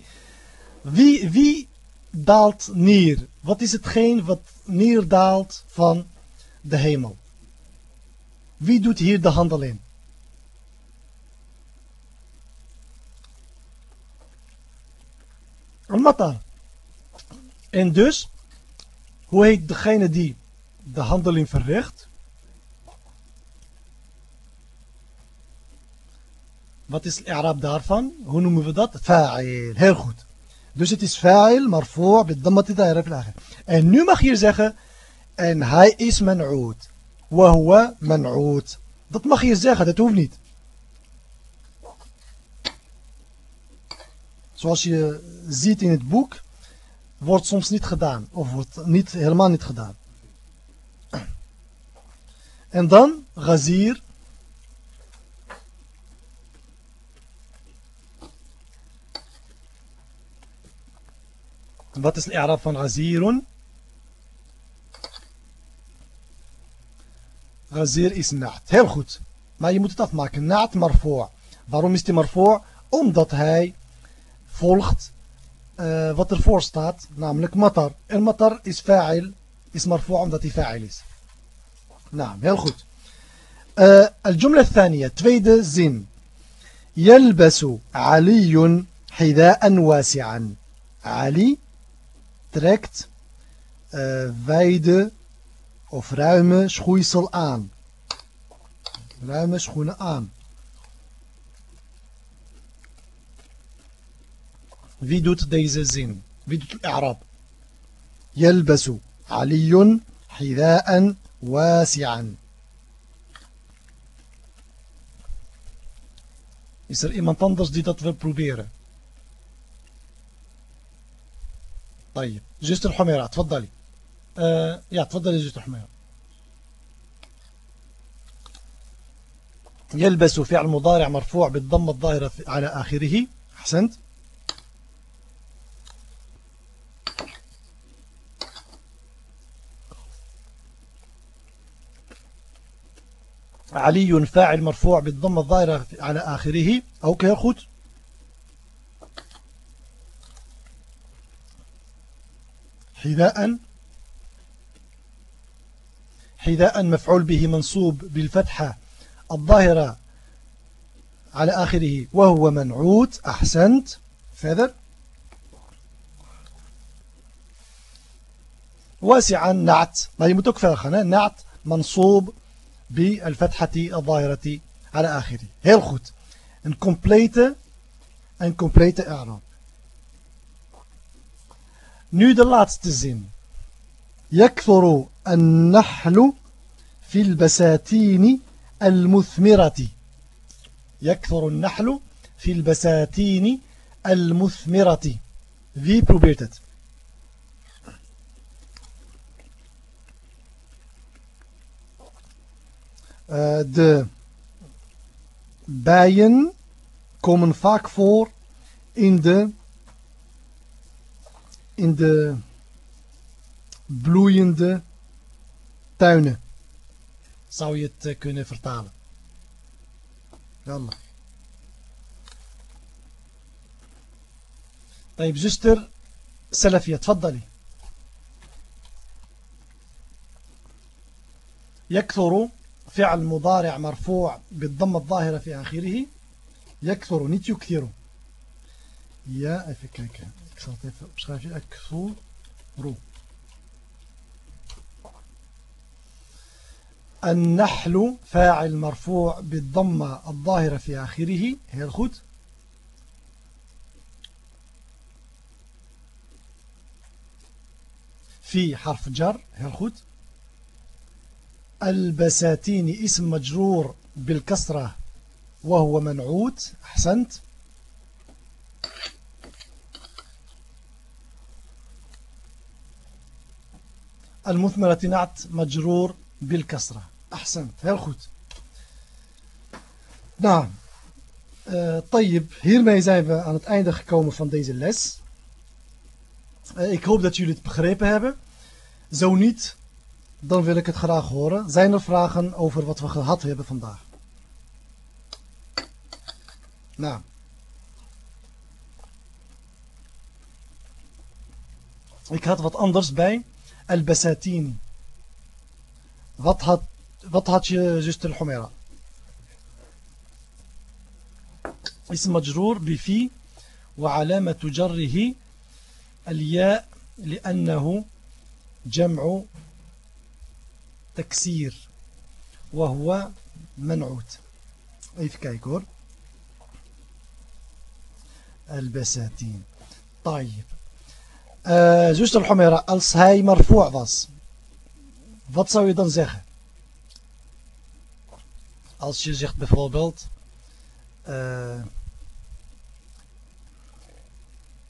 wie, wie daalt neer? Wat is hetgeen wat neerdaalt van de hemel? Wie doet hier de handel in? Al-Matar. En dus, hoe heet degene die de handeling verricht? Wat is Arab daarvan? Hoe noemen we dat? Fa'il. Heel goed. Dus het is fa'il, maar voor biddammati ta'iraf En nu mag je zeggen, en hij is man'oud. Wa huwa man'oud. Dat mag je zeggen, dat hoeft niet. Zoals je ziet in het boek, wordt soms niet gedaan. Of wordt niet, helemaal niet gedaan. En dan, Gazir. Wat is de Arab van Gazirun? Gazir is naad. Heel goed. Maar je moet het afmaken. Naad maar voor. Waarom is hij maar voor? Omdat hij volgt uh, wat ervoor staat, namelijk matar. En matar is fa'il, is marfu' omdat hij fa'il is. Nou, heel goed. Uh, الجملة الثانية tweede zin. يلبس علي حذاء واسعا. Ali trekt uh, wijde of ruime schoeisel aan. Ruime schoenen aan. Wie doet deze zin? Wie doet Arab? يلبس علي حذاء واسعا Is er iemand anders die dat wil proberen? طيب جستر حميرة تفضلي. آه يا تفضلي جستر حميرة يلبس فعل مضارع مرفوع بالضم الظاهرة على آخره. أحسنت. علي فاعل مرفوع بالضم الظاهرة على آخره. أوكي heel حذاء حذاء مفعول به منصوب بالفتحة الظاهرة على آخره. وهو منعوت أحسنت فذر. واسعا نعت. ما يمتك نعت منصوب بالفتحة الظاهرة على آخره. heel goed een complete een complete i'rab nu de laatste zin يكثر النحل في البساتين المثمرة يكثر النحل في البساتين المثمرة Wie probeert het? Uh, de bijen komen vaak voor in de, in de bloeiende tuinen. Zou je het uh, kunnen vertalen? Yallah. طيب zuster سلفية تفضلي يكثر فعل مضارع مرفوع بالضم الظاهرة في آخره يكثر niet يكثر even kijken zal het even opschrijven النحل فاعل مرفوع بالضمة الظاهرة في آخره. heel goed في حرف جر. heel goed البساتين اسم مجرور بالكسرة وهو منعوت. أحسنت. المثمرة نعت مجرور بالكسرة أحسنت heel goed nou uh, طيب hiermee zijn we aan het einde gekomen van deze les uh, ik hoop dat jullie het begrepen hebben zo niet dan wil ik het graag horen. Zijn er vragen over wat we gehad hebben vandaag? Nou. Ik had wat anders bij. Al-Basatini. Wat had, zuster Humera? اسم مجرور بفي وعلامة جره الياء لأنه جمع تكسير وهو منعوت kijken hoor البساتين طيب uh, zuster Humera als hij marfu' was wat zou je dan zeggen als je zegt bijvoorbeeld uh,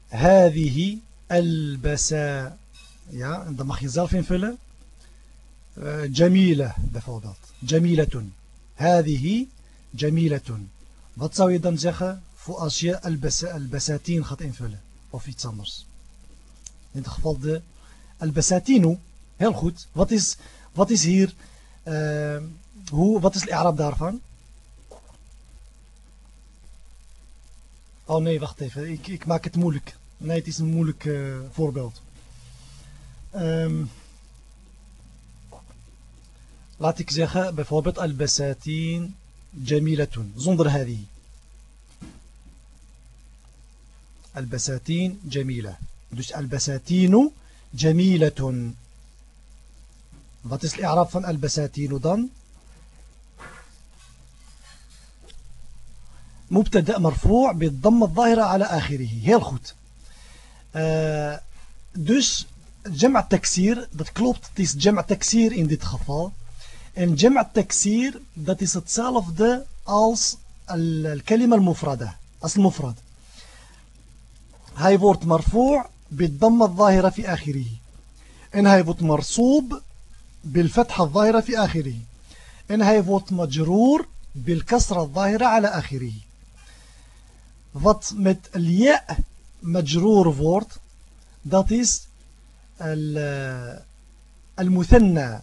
هذه البسا ja, en dan mag je zelf invullen uh, jamila bijvoorbeeld jamilatun هذه jamilatun wat zou je dan zeggen voor als je al-basatin gaat invullen of iets anders dit geval de al-basatinu heel goed wat is, wat is hier uh, hoe, wat is de Arab daarvan Oh nee, wacht even. Ik, ik maak het moeilijk. Nee, het is een moeilijk uh, voorbeeld. Um, laat ik zeggen, bijvoorbeeld al-basatin jamilatun, zonder hadi. Al-basatin. Dus al-basatinu jamilatun. Wat is de Arab van al-basatinu dan? مبتدا مرفوع بالضمه الظاهره على اخره heel goed uh, dus jam' taksir dat klopt het is jam' taksir in dit geval en jam' taksir dat is hetzelfde als al-kalima al-mufrada als al-mufrad hij wordt marfu' بالضمة الظاهرة في آخره. إن هيفوت مرصوب بالفتحة الظاهرة في آخره. إن هيفوت مجرور بالكسرة الظاهرة على آخره. فوت مت الياء مجرور فورت داتيس المثنى.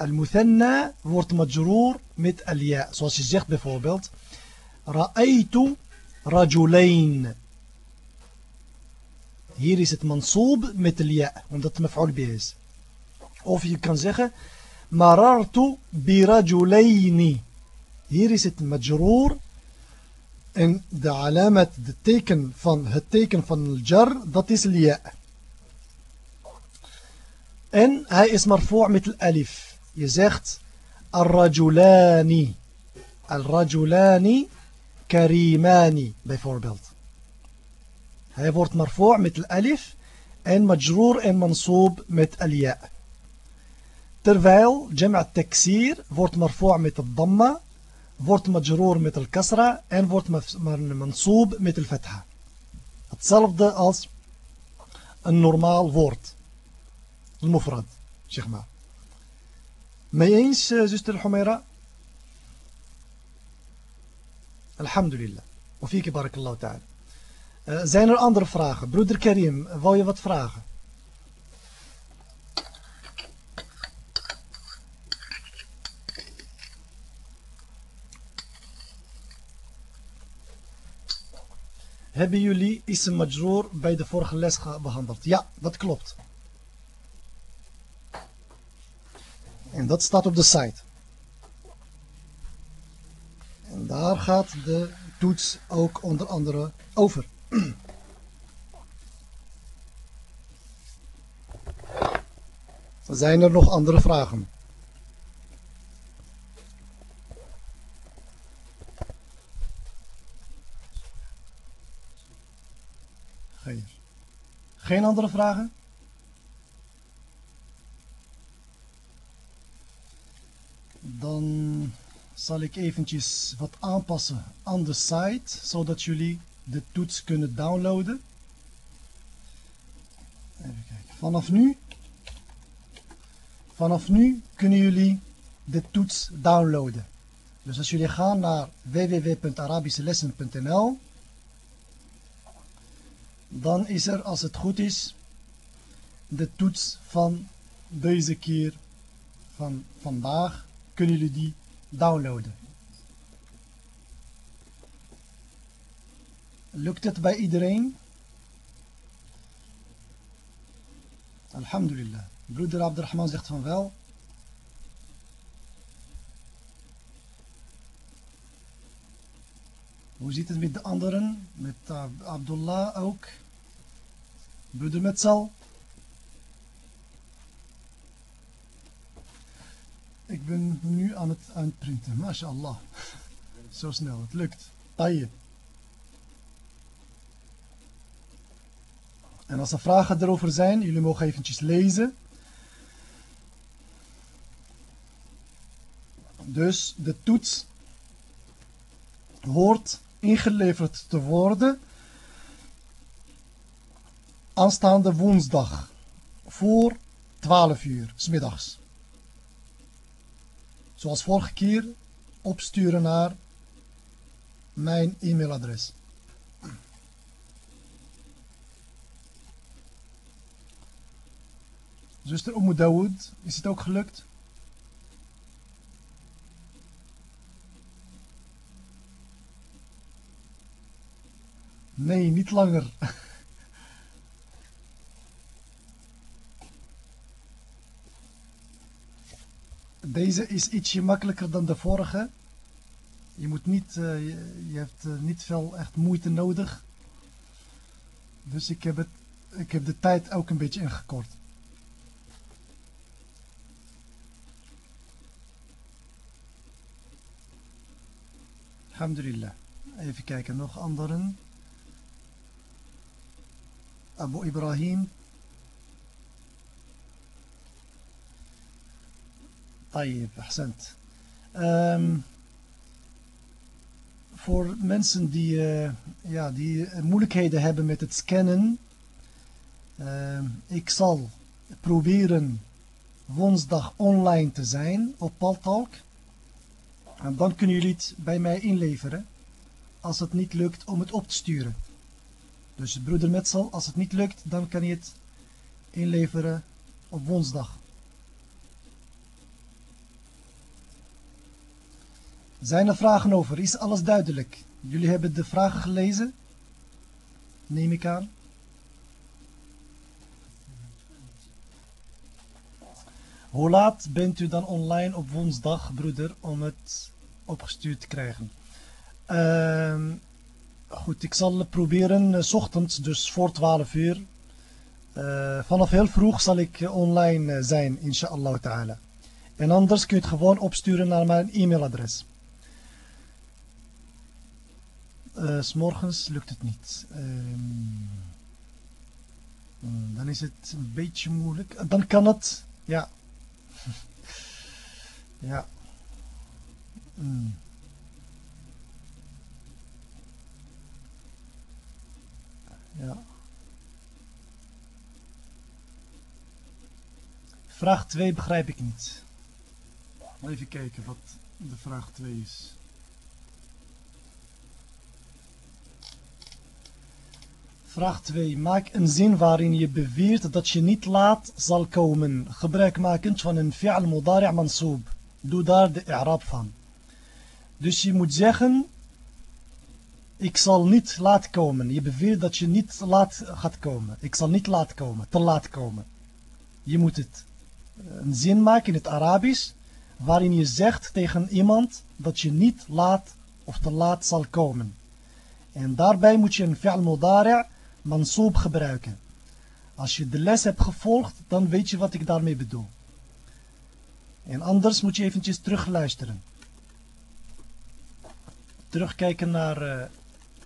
المثنى فورت مجرور مت الياء. سواسي الجيخ بفوربيلت رأيت رجلين. Hier is het mansoob met al-ja, omdat het maf'ul bi is. Of je kan zeggen, marartu bi rajulaini. Hier is het majroor En de alamat, de teken van, het teken van al-jar, dat is liya. En hij is marfu' met al-alif. Je zegt al-rajulani. Al-rajulani karimani, bijvoorbeeld. Hij wordt marfu' met al-alif en majroor en mansoob met al-ya. Terwijl jam' taksir wordt marfu' met al-damma wordt majroor met al-kasra en wordt mansoob met al-fatha. Hetzelfde als een normaal woord. Al-mufrad, zeg maar. Mee eens, zuster Humaira? Alhamdulillah. Wafieke barakallahu ta'ala. Uh, zijn er andere vragen? Broeder Karim, wou je wat vragen? Hebben jullie ism majroor bij de vorige les behandeld? Ja, dat klopt. En dat staat op de site. En daar gaat de toets ook onder andere over. Zijn er nog andere vragen? Geen andere vragen? Dan zal ik eventjes wat aanpassen aan de site, zodat jullie de toets kunnen downloaden. Even kijken. Vanaf nu, vanaf nu kunnen jullie de toets downloaden. Dus als jullie gaan naar www.arabischelessen.nl dan is er, als het goed is, de toets van deze keer van vandaag. Kunnen jullie die downloaden. Lukt het bij iedereen? Alhamdulillah. Broeder Abdurrahman zegt van wel. Hoe zit het met de anderen? Met uh, Abdullah ook? Broeder Metzal? Ik ben nu aan het, aan printen. MashaAllah. Zo snel, het lukt. Tayyip. En als er vragen erover zijn, jullie mogen eventjes lezen. Dus de toets hoort ingeleverd te worden aanstaande woensdag voor 12 uur, smiddags. Zoals vorige keer opsturen naar mijn e-mailadres. Zuster Omo Dawood, is het ook gelukt? Nee, niet langer. Deze is ietsje makkelijker dan de vorige. Je, moet niet, uh, je, hebt uh, niet veel echt moeite nodig. Dus ik heb, het, ik heb de tijd ook een beetje ingekort. Alhamdulillah. Even kijken, nog anderen. Abu Ibrahim. Tayyip, accent. Ehm, voor mensen die, eh, ja, die eh, moeilijkheden hebben met het scannen. Uh, ik zal proberen woensdag online te zijn op Paltalk en dan kunnen jullie het bij mij inleveren als het niet lukt om het op te sturen dus broeder Metsel, als het niet lukt dan kan je het inleveren op woensdag Zijn er vragen over? Is alles duidelijk? Jullie hebben de vragen gelezen? Neem ik aan. Hoe laat bent u dan online op woensdag, broeder, om het opgestuurd te krijgen? Uh, goed, ik zal proberen, uh, s ochtends, dus voor 12 uur. Uh, vanaf heel vroeg zal ik uh, online zijn, inshallah ta'ala. En anders kun je het gewoon opsturen naar mijn e-mailadres. S morgens lukt het niet. Um, dan is het een beetje moeilijk. Dan kan het, ja. Ja. Mm. Ja. Vraag 2 begrijp ik niet. Even kijken wat de vraag 2 is. Vraag 2. Maak een zin waarin je beweert dat je niet laat zal komen, gebruikmakend van een fi'al mudari' mansoob. Doe daar de i'rab van. Dus je moet zeggen, ik zal niet laat komen. Je beweert dat je niet laat gaat komen. Ik zal niet laat komen, te laat komen. Je moet het een zin maken in het Arabisch, waarin je zegt tegen iemand dat je niet laat of te laat zal komen. En daarbij moet je een fi'al mudari' mansoob gebruiken. Als je de les hebt gevolgd, dan weet je wat ik daarmee bedoel. En anders moet je eventjes terugluisteren. Terugkijken naar uh,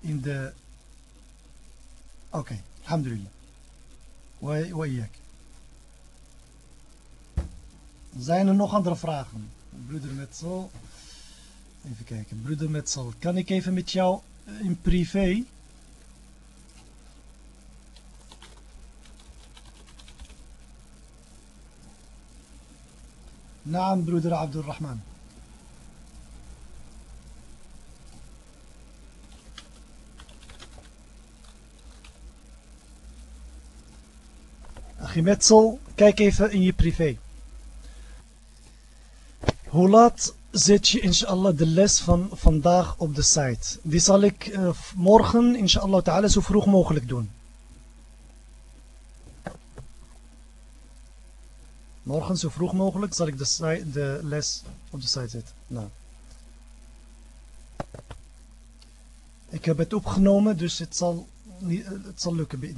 in de... Oké, okay, alhamdulillah. Waiyak. Zijn er nog andere vragen? Broeder Metzal. Even kijken. Broeder Metzal, kan ik even met jou in privé Naam, broeder Abdurrahman. Gemetsel, kijk even in je privé. Hoe laat zet je inshallah de les van vandaag op de site? Die zal ik eh, morgen inshallah ta'ala zo vroeg mogelijk doen. Morgen zo vroeg mogelijk zal ik de, de les op de site zetten. Nou. Ik heb het opgenomen, dus het zal, het zal lukken bij.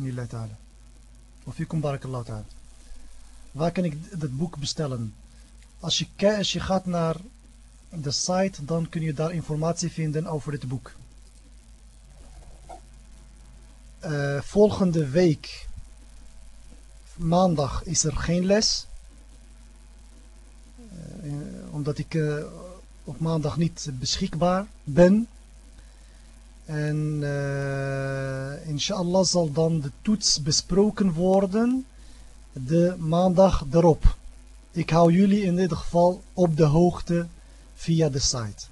Of je komt barakallahu ta'ala. Waar kan ik het boek bestellen? Als je, als je gaat naar de site, dan kun je daar informatie vinden over dit boek. Uh, volgende week, maandag, is er geen les. Uh, omdat ik uh, op maandag niet beschikbaar ben. En uh, inshallah zal dan de toets besproken worden de maandag erop. Ik hou jullie in dit geval op de hoogte via de site.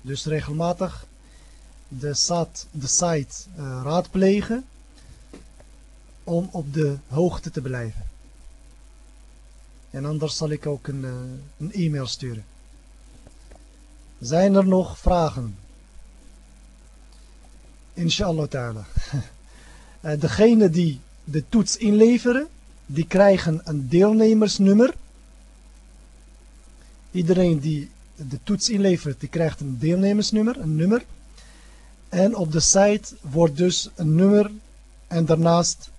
Dus regelmatig de, sat, de site raadplegen om op de hoogte te blijven. En anders zal ik ook een, uh, een e-mail sturen. Zijn er nog vragen? Inshallah ta'ala. uh, degene die de toets inleveren, die krijgen een deelnemersnummer. Iedereen die de toets inlevert, die krijgt een deelnemersnummer, een nummer. En op de site wordt dus een nummer en daarnaast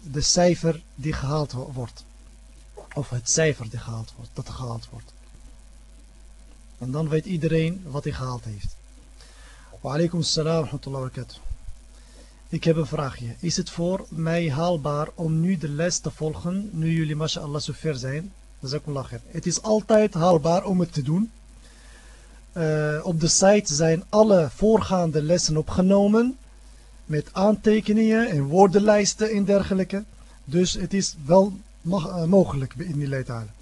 de cijfer die gehaald wordt. Of het cijfer gehaald wordt, dat gehaald wordt. En dan weet iedereen wat hij gehaald heeft. Wa alaikum salam wa barakatuh. Ik heb een vraagje. Is het voor mij haalbaar om nu de les te volgen, nu jullie mashallah zover zijn? Dat is ook lachen. Het is altijd haalbaar om het te doen. Uh, op de site zijn alle voorgaande lessen opgenomen. Met aantekeningen en woordenlijsten en dergelijke. Dus het is wel uh, mogelijk in die leidtalen.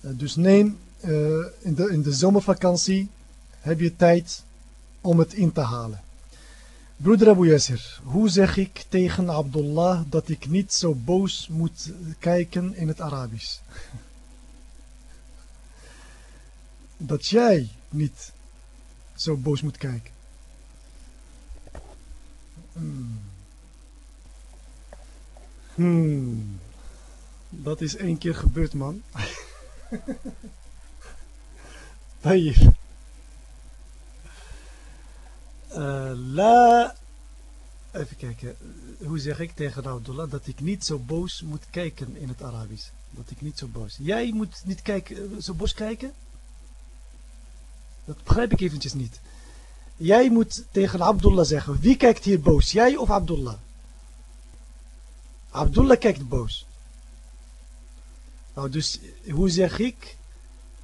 Uh, dus neem in, de, in de zomervakantie heb je tijd om het in te halen. Broeder Abu Yasir, hoe zeg ik tegen Abdullah dat ik niet zo boos moet kijken in het Arabisch? Dat jij niet zo boos moet kijken. Hmm. Hmm. Dat is één keer gebeurd, man. Hier. Uh, la... Even kijken. Hoe zeg ik tegen Abdullah dat ik niet zo boos moet kijken in het Arabisch? Dat ik niet zo boos... Jij moet niet kijken, eh, zo boos kijken? Dat begrijp ik eventjes niet. Jij moet tegen Abdullah zeggen. Wie kijkt hier boos? Jij of Abdullah? Abdullah kijkt boos. Nou, dus hoe zeg ik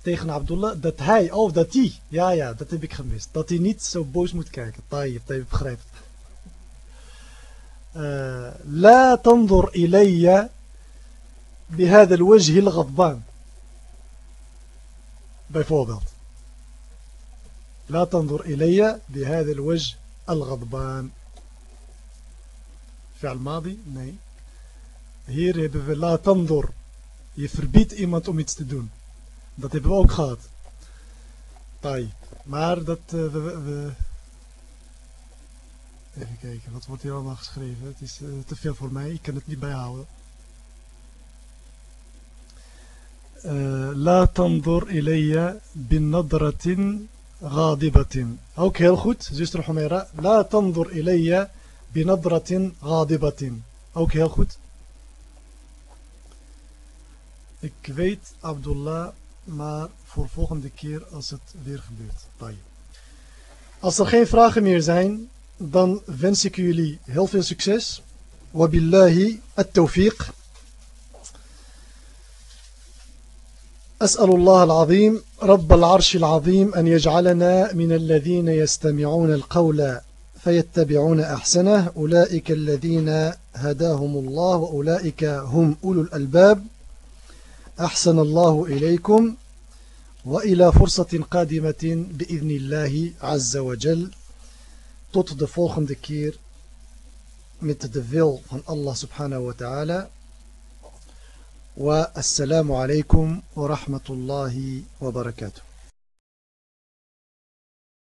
tegen Abdullah dat hij, of dat hij, ja ja, dat heb ik gemist. Dat hij niet zo boos moet kijken. Tayyip, tayyip begrijpt. لا تنظر إلي بهذا الوجه الغضبان bijvoorbeeld لا تنظر إلي بهذا الوجه الغضبان فعل ماضي nee Hier hebben we la tandor. Je verbiedt iemand om iets te doen. Dat hebben we ook gehad. Tai. Maar dat eh, we, Even kijken, wat wordt hier allemaal geschreven? Het is eh, te veel voor mij, ik kan het niet bijhouden. Eh, la tandor ilayya bin nadratin ghadibatin. Ook heel goed, zuster Humaira. La tandor ilayya bin nadratin ghadibatin. Ook heel goed. Ik weet Abdullah maar voor volgende keer als het weer gebeurt. Bye. Als er geen vragen meer zijn, dan wens ik jullie heel veel succes. Wabillahi at-tawfiq. أسأل الله العظيم رب العرش العظيم أن يجعلنا من الذين يستمعون القول فيتبعون أحسنه أولئك الذين هداهم الله وأولئك هم أولو الألباب أحسن الله إليكم وإلى فرصة قادمة بإذن الله عز وجل tot de volgende keer met de wil van Allah subhanahu wa ta'ala wa assalamu alaikum wa rahmatullahi wa barakatuh